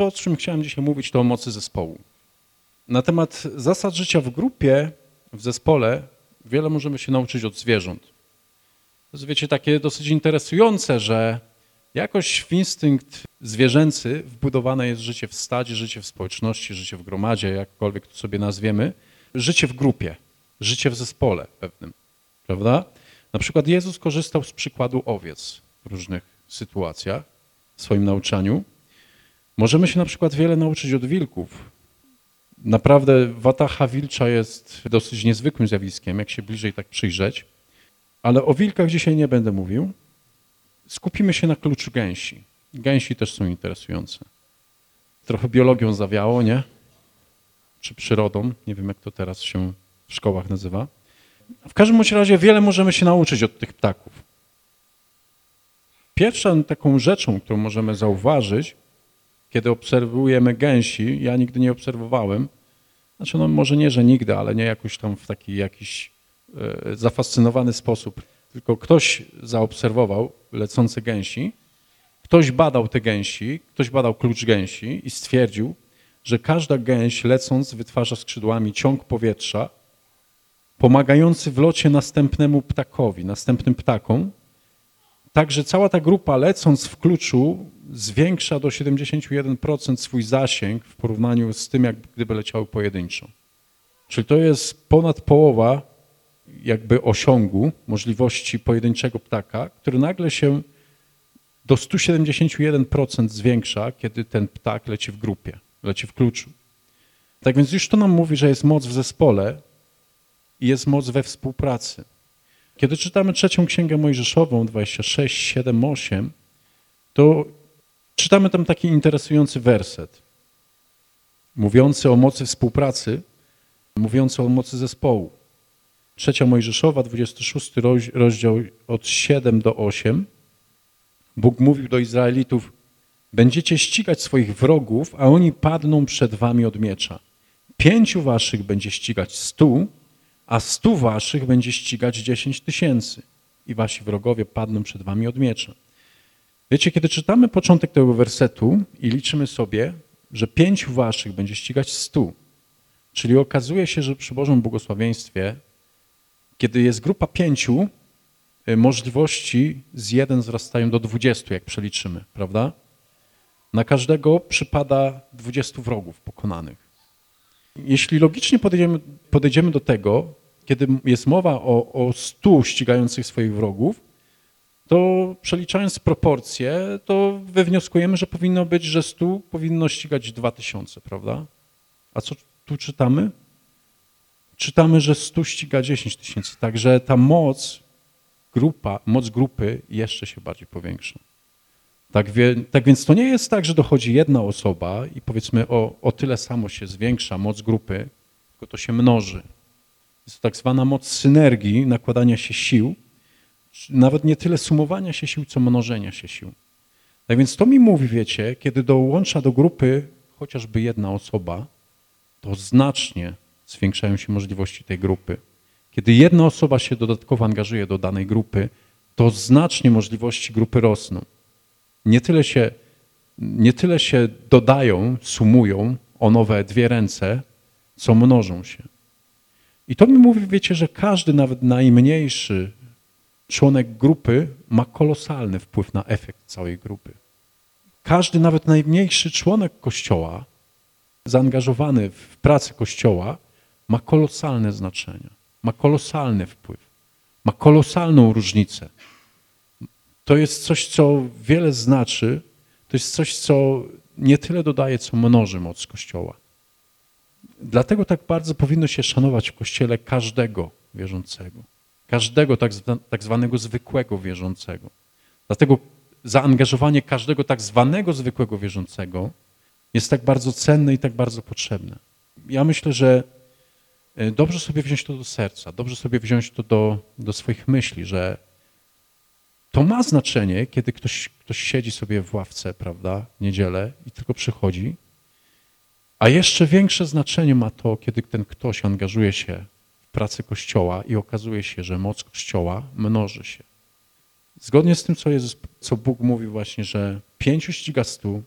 to, o czym chciałem dzisiaj mówić, to o mocy zespołu. Na temat zasad życia w grupie, w zespole, wiele możemy się nauczyć od zwierząt. To jest, wiecie, takie dosyć interesujące, że jakoś w instynkt zwierzęcy wbudowane jest życie w stadzie, życie w społeczności, życie w gromadzie, jakkolwiek to sobie nazwiemy, życie w grupie, życie w zespole pewnym, prawda? Na przykład Jezus korzystał z przykładu owiec w różnych sytuacjach w swoim nauczaniu. Możemy się na przykład wiele nauczyć od wilków. Naprawdę watacha wilcza jest dosyć niezwykłym zjawiskiem, jak się bliżej tak przyjrzeć. Ale o wilkach dzisiaj nie będę mówił. Skupimy się na kluczu gęsi. Gęsi też są interesujące. Trochę biologią zawiało, nie? Czy przyrodą, nie wiem jak to teraz się w szkołach nazywa. W każdym razie wiele możemy się nauczyć od tych ptaków. Pierwszą taką rzeczą, którą możemy zauważyć, kiedy obserwujemy gęsi, ja nigdy nie obserwowałem, znaczy no może nie, że nigdy, ale nie jakoś tam w taki jakiś e, zafascynowany sposób, tylko ktoś zaobserwował lecące gęsi, ktoś badał te gęsi, ktoś badał klucz gęsi i stwierdził, że każda gęś lecąc wytwarza skrzydłami ciąg powietrza, pomagający w locie następnemu ptakowi, następnym ptakom, Także cała ta grupa lecąc w kluczu zwiększa do 71% swój zasięg w porównaniu z tym, jak gdyby leciały pojedynczo. Czyli to jest ponad połowa jakby osiągu możliwości pojedynczego ptaka, który nagle się do 171% zwiększa, kiedy ten ptak leci w grupie, leci w kluczu. Tak więc już to nam mówi, że jest moc w zespole i jest moc we współpracy. Kiedy czytamy trzecią księgę Mojżeszową 26, 7, 8, to czytamy tam taki interesujący werset, mówiący o mocy współpracy, mówiący o mocy zespołu. Trzecia Mojżeszowa, 26 rozdział od 7 do 8. Bóg mówił do Izraelitów, będziecie ścigać swoich wrogów, a oni padną przed wami od miecza. Pięciu waszych będzie ścigać stu, a stu waszych będzie ścigać dziesięć tysięcy i wasi wrogowie padną przed wami od miecza. Wiecie, kiedy czytamy początek tego wersetu i liczymy sobie, że pięciu waszych będzie ścigać stu, czyli okazuje się, że przy Bożym błogosławieństwie, kiedy jest grupa pięciu, y, możliwości z jeden wzrastają do dwudziestu, jak przeliczymy, prawda? Na każdego przypada dwudziestu wrogów pokonanych. Jeśli logicznie podejdziemy, podejdziemy do tego, kiedy jest mowa o, o stu ścigających swoich wrogów, to przeliczając proporcje, to wywnioskujemy, że powinno być, że stu powinno ścigać dwa tysiące, prawda? A co tu czytamy? Czytamy, że stu ściga dziesięć tysięcy, także ta moc, grupa, moc grupy jeszcze się bardziej powiększa. Tak, wie, tak więc to nie jest tak, że dochodzi jedna osoba i powiedzmy o, o tyle samo się zwiększa moc grupy, tylko to się mnoży. Jest tak zwana moc synergii, nakładania się sił, nawet nie tyle sumowania się sił, co mnożenia się sił. Tak więc to mi mówi, wiecie, kiedy dołącza do grupy chociażby jedna osoba, to znacznie zwiększają się możliwości tej grupy. Kiedy jedna osoba się dodatkowo angażuje do danej grupy, to znacznie możliwości grupy rosną. Nie tyle się, nie tyle się dodają, sumują o nowe dwie ręce, co mnożą się. I to mi mówi, wiecie, że każdy, nawet najmniejszy członek grupy ma kolosalny wpływ na efekt całej grupy. Każdy, nawet najmniejszy członek Kościoła, zaangażowany w pracę Kościoła, ma kolosalne znaczenie, ma kolosalny wpływ, ma kolosalną różnicę. To jest coś, co wiele znaczy, to jest coś, co nie tyle dodaje, co mnoży moc Kościoła. Dlatego tak bardzo powinno się szanować w Kościele każdego wierzącego, każdego tak, tak zwanego zwykłego wierzącego. Dlatego zaangażowanie każdego tak zwanego zwykłego wierzącego jest tak bardzo cenne i tak bardzo potrzebne. Ja myślę, że e, dobrze sobie wziąć to do serca, dobrze sobie wziąć to do, do swoich myśli, że to ma znaczenie, kiedy ktoś, ktoś siedzi sobie w ławce, prawda, niedzielę i tylko przychodzi a jeszcze większe znaczenie ma to, kiedy ten ktoś angażuje się w pracę Kościoła i okazuje się, że moc Kościoła mnoży się. Zgodnie z tym, co, Jezus, co Bóg mówi właśnie, że pięciu ściga stu,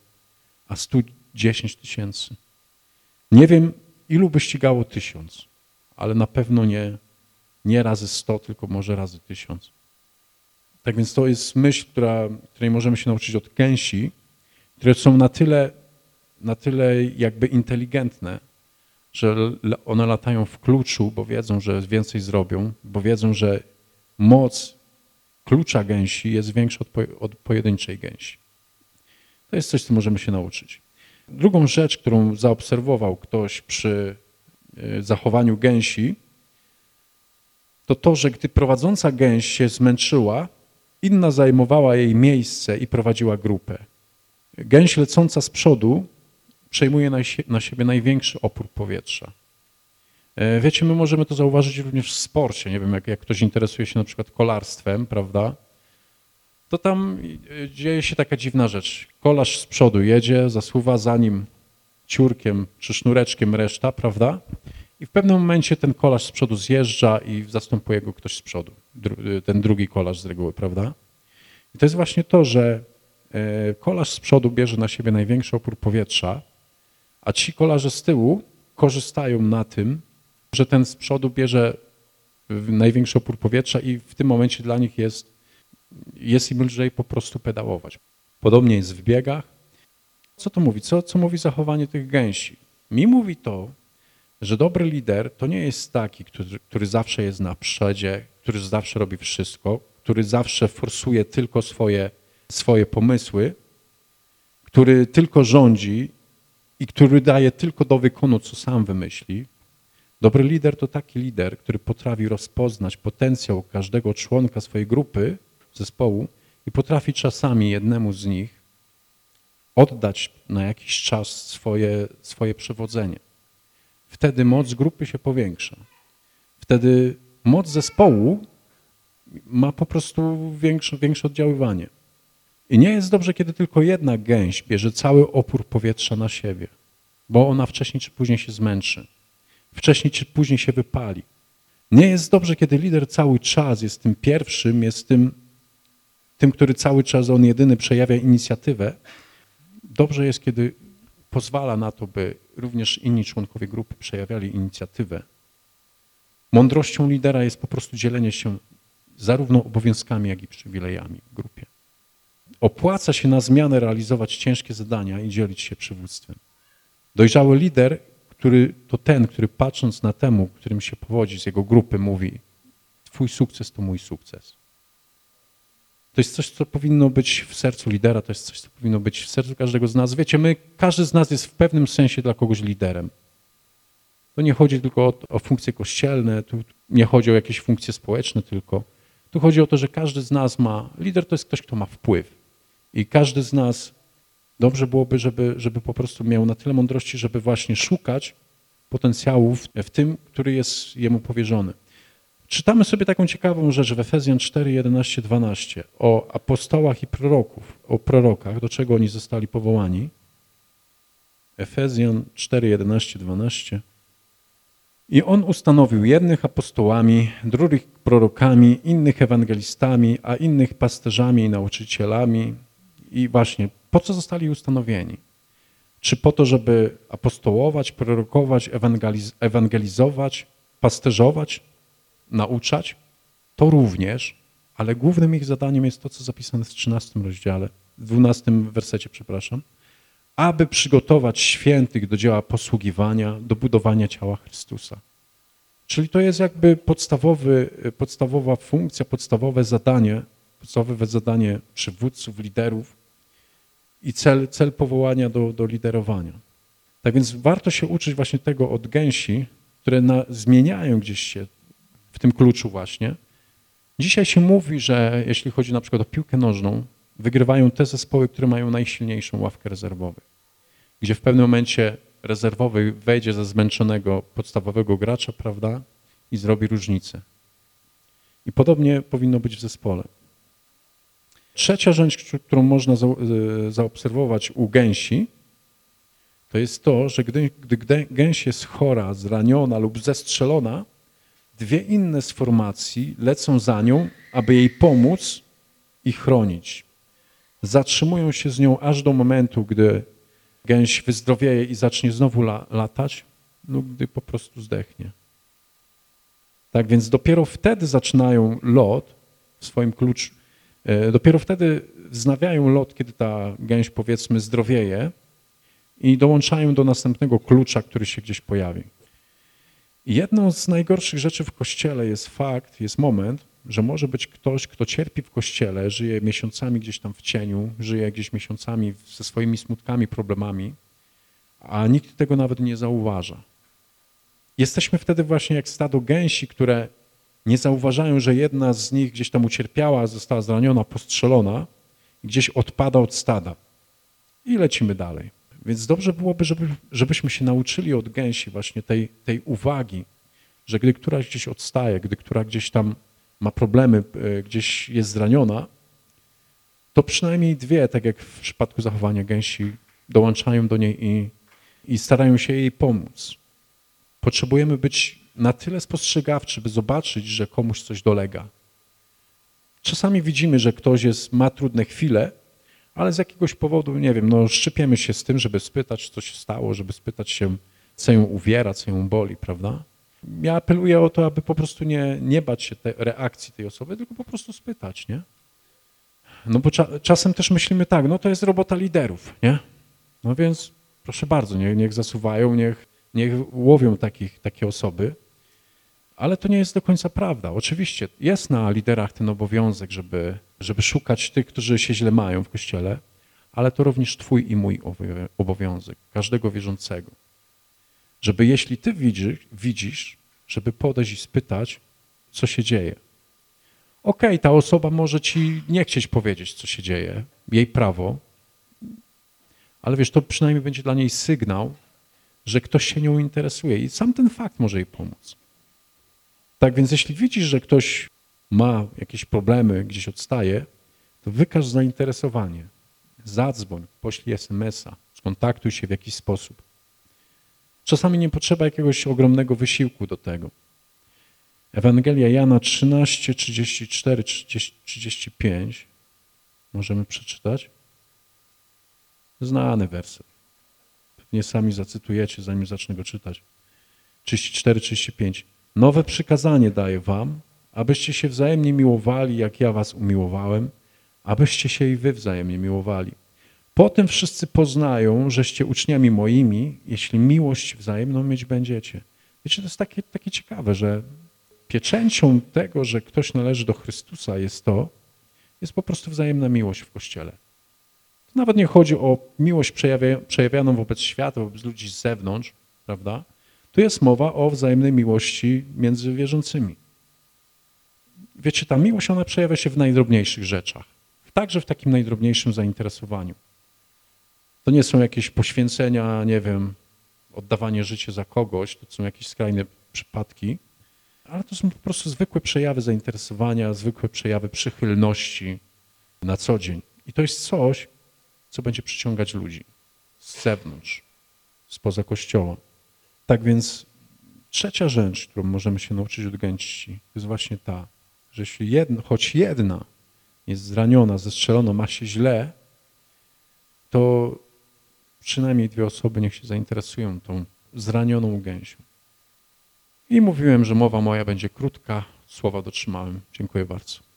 a stu 10 tysięcy. Nie wiem, ilu by ścigało tysiąc, ale na pewno nie, nie razy 100, tylko może razy tysiąc. Tak więc to jest myśl, która, której możemy się nauczyć od gęsi, które są na tyle, na tyle jakby inteligentne, że one latają w kluczu, bo wiedzą, że więcej zrobią, bo wiedzą, że moc klucza gęsi jest większa od, od pojedynczej gęsi. To jest coś, co możemy się nauczyć. Drugą rzecz, którą zaobserwował ktoś przy e, zachowaniu gęsi, to to, że gdy prowadząca gęś się zmęczyła, inna zajmowała jej miejsce i prowadziła grupę. Gęś lecąca z przodu przejmuje na siebie największy opór powietrza. E, wiecie, my możemy to zauważyć również w sporcie. Nie wiem, jak, jak ktoś interesuje się na przykład kolarstwem, prawda? To tam e, dzieje się taka dziwna rzecz. Kolarz z przodu jedzie, zasuwa za nim ciurkiem czy sznureczkiem reszta, prawda? I w pewnym momencie ten kolarz z przodu zjeżdża i zastępuje go ktoś z przodu. E, ten drugi kolarz z reguły, prawda? I to jest właśnie to, że kolarz z przodu bierze na siebie największy opór powietrza, a ci kolarze z tyłu korzystają na tym, że ten z przodu bierze największy opór powietrza i w tym momencie dla nich jest, jest im lżej po prostu pedałować. Podobnie jest w biegach. Co to mówi? Co, co mówi zachowanie tych gęsi? Mi mówi to, że dobry lider to nie jest taki, który, który zawsze jest na przodzie, który zawsze robi wszystko, który zawsze forsuje tylko swoje, swoje pomysły, który tylko rządzi i który daje tylko do wykonu, co sam wymyśli. Dobry lider to taki lider, który potrafi rozpoznać potencjał każdego członka swojej grupy, zespołu i potrafi czasami jednemu z nich oddać na jakiś czas swoje, swoje przewodzenie. Wtedy moc grupy się powiększa. Wtedy moc zespołu ma po prostu większe, większe oddziaływanie. I nie jest dobrze, kiedy tylko jedna gęś bierze cały opór powietrza na siebie, bo ona wcześniej czy później się zmęczy. Wcześniej czy później się wypali. Nie jest dobrze, kiedy lider cały czas jest tym pierwszym, jest tym, tym, który cały czas on jedyny przejawia inicjatywę. Dobrze jest, kiedy pozwala na to, by również inni członkowie grupy przejawiali inicjatywę. Mądrością lidera jest po prostu dzielenie się zarówno obowiązkami, jak i przywilejami w grupie. Opłaca się na zmianę realizować ciężkie zadania i dzielić się przywództwem. Dojrzały lider, który to ten, który patrząc na temu, którym się powodzi z jego grupy, mówi twój sukces to mój sukces. To jest coś, co powinno być w sercu lidera, to jest coś, co powinno być w sercu każdego z nas. Wiecie, my, każdy z nas jest w pewnym sensie dla kogoś liderem. To nie chodzi tylko o, o funkcje kościelne, tu nie chodzi o jakieś funkcje społeczne tylko. Tu chodzi o to, że każdy z nas ma, lider to jest ktoś, kto ma wpływ. I każdy z nas dobrze byłoby, żeby, żeby po prostu miał na tyle mądrości, żeby właśnie szukać potencjałów w tym, który jest jemu powierzony. Czytamy sobie taką ciekawą rzecz w Efezjan 4, 11, 12 o apostołach i proroków, o prorokach, do czego oni zostali powołani. Efezjan 4, 11, 12. I on ustanowił jednych apostołami, drugich prorokami, innych ewangelistami, a innych pasterzami i nauczycielami. I właśnie po co zostali ustanowieni? Czy po to, żeby apostołować, prorokować, ewangeliz ewangelizować, pasterzować, nauczać? To również, ale głównym ich zadaniem jest to, co zapisane w 13 rozdziale, w 12 wersecie, przepraszam, aby przygotować świętych do dzieła posługiwania, do budowania ciała Chrystusa. Czyli to jest jakby podstawowy, podstawowa funkcja, podstawowe zadanie, podstawowe zadanie przywódców, liderów i cel, cel powołania do, do liderowania. Tak więc warto się uczyć właśnie tego od gęsi, które na, zmieniają gdzieś się w tym kluczu właśnie. Dzisiaj się mówi, że jeśli chodzi na przykład o piłkę nożną, wygrywają te zespoły, które mają najsilniejszą ławkę rezerwową, gdzie w pewnym momencie rezerwowy wejdzie ze zmęczonego podstawowego gracza, prawda, i zrobi różnicę. I podobnie powinno być w zespole. Trzecia rzecz, którą można e, zaobserwować u gęsi, to jest to, że gdy, gdy gęś jest chora, zraniona lub zestrzelona, dwie inne z formacji lecą za nią, aby jej pomóc i chronić. Zatrzymują się z nią aż do momentu, gdy gęś wyzdrowieje i zacznie znowu la, latać, lub gdy po prostu zdechnie. Tak więc dopiero wtedy zaczynają lot w swoim kluczu, e, dopiero wtedy wznawiają lot, kiedy ta gęś powiedzmy zdrowieje i dołączają do następnego klucza, który się gdzieś pojawi. Jedną z najgorszych rzeczy w Kościele jest fakt, jest moment, że może być ktoś, kto cierpi w Kościele, żyje miesiącami gdzieś tam w cieniu, żyje gdzieś miesiącami ze swoimi smutkami, problemami, a nikt tego nawet nie zauważa. Jesteśmy wtedy właśnie jak stado gęsi, które nie zauważają, że jedna z nich gdzieś tam ucierpiała, została zraniona, postrzelona, gdzieś odpada od stada. I lecimy dalej. Więc dobrze byłoby, żeby, żebyśmy się nauczyli od gęsi właśnie tej, tej uwagi, że gdy któraś gdzieś odstaje, gdy która gdzieś tam ma problemy, e, gdzieś jest zraniona, to przynajmniej dwie, tak jak w przypadku zachowania gęsi, dołączają do niej i, i starają się jej pomóc. Potrzebujemy być na tyle spostrzegawczy, by zobaczyć, że komuś coś dolega. Czasami widzimy, że ktoś jest, ma trudne chwile, ale z jakiegoś powodu, nie wiem, no szczypiemy się z tym, żeby spytać, co się stało, żeby spytać się, co ją uwiera, co ją boli, prawda? Ja apeluję o to, aby po prostu nie, nie bać się tej reakcji tej osoby, tylko po prostu spytać, nie? No bo cza, czasem też myślimy tak, no to jest robota liderów, nie? No więc proszę bardzo, niech, niech zasuwają, niech, niech łowią takich, takie osoby, ale to nie jest do końca prawda. Oczywiście jest na liderach ten obowiązek, żeby, żeby szukać tych, którzy się źle mają w Kościele, ale to również twój i mój obowiązek, każdego wierzącego. Żeby jeśli ty widzisz, widzisz żeby podejść i spytać, co się dzieje. Okej, okay, ta osoba może ci nie chcieć powiedzieć, co się dzieje, jej prawo, ale wiesz, to przynajmniej będzie dla niej sygnał, że ktoś się nią interesuje i sam ten fakt może jej pomóc. Tak więc jeśli widzisz, że ktoś ma jakieś problemy, gdzieś odstaje, to wykaż zainteresowanie. Zadzwoń, poślij smsa, skontaktuj się w jakiś sposób. Czasami nie potrzeba jakiegoś ogromnego wysiłku do tego. Ewangelia Jana 13, 34, 30, 35 możemy przeczytać. Znany werset. Pewnie sami zacytujecie, zanim zacznę go czytać. 34, 35. Nowe przykazanie daję wam, abyście się wzajemnie miłowali, jak ja was umiłowałem, abyście się i wy wzajemnie miłowali. Potem wszyscy poznają, żeście uczniami moimi, jeśli miłość wzajemną mieć będziecie. Wiecie, to jest takie, takie ciekawe, że pieczęcią tego, że ktoś należy do Chrystusa jest to, jest po prostu wzajemna miłość w Kościele. To nawet nie chodzi o miłość przejawia, przejawianą wobec świata, wobec ludzi z zewnątrz, prawda? Tu jest mowa o wzajemnej miłości między wierzącymi. Wiecie, ta miłość, ona przejawia się w najdrobniejszych rzeczach. Także w takim najdrobniejszym zainteresowaniu. To nie są jakieś poświęcenia, nie wiem, oddawanie życia za kogoś, to są jakieś skrajne przypadki, ale to są po prostu zwykłe przejawy zainteresowania, zwykłe przejawy przychylności na co dzień. I to jest coś, co będzie przyciągać ludzi z zewnątrz, spoza kościoła. Tak więc trzecia rzecz, którą możemy się nauczyć od gęści, jest właśnie ta, że jeśli jedna, choć jedna jest zraniona, zestrzelona, ma się źle, to przynajmniej dwie osoby niech się zainteresują tą zranioną gęsią. I mówiłem, że mowa moja będzie krótka, słowa dotrzymałem. Dziękuję bardzo.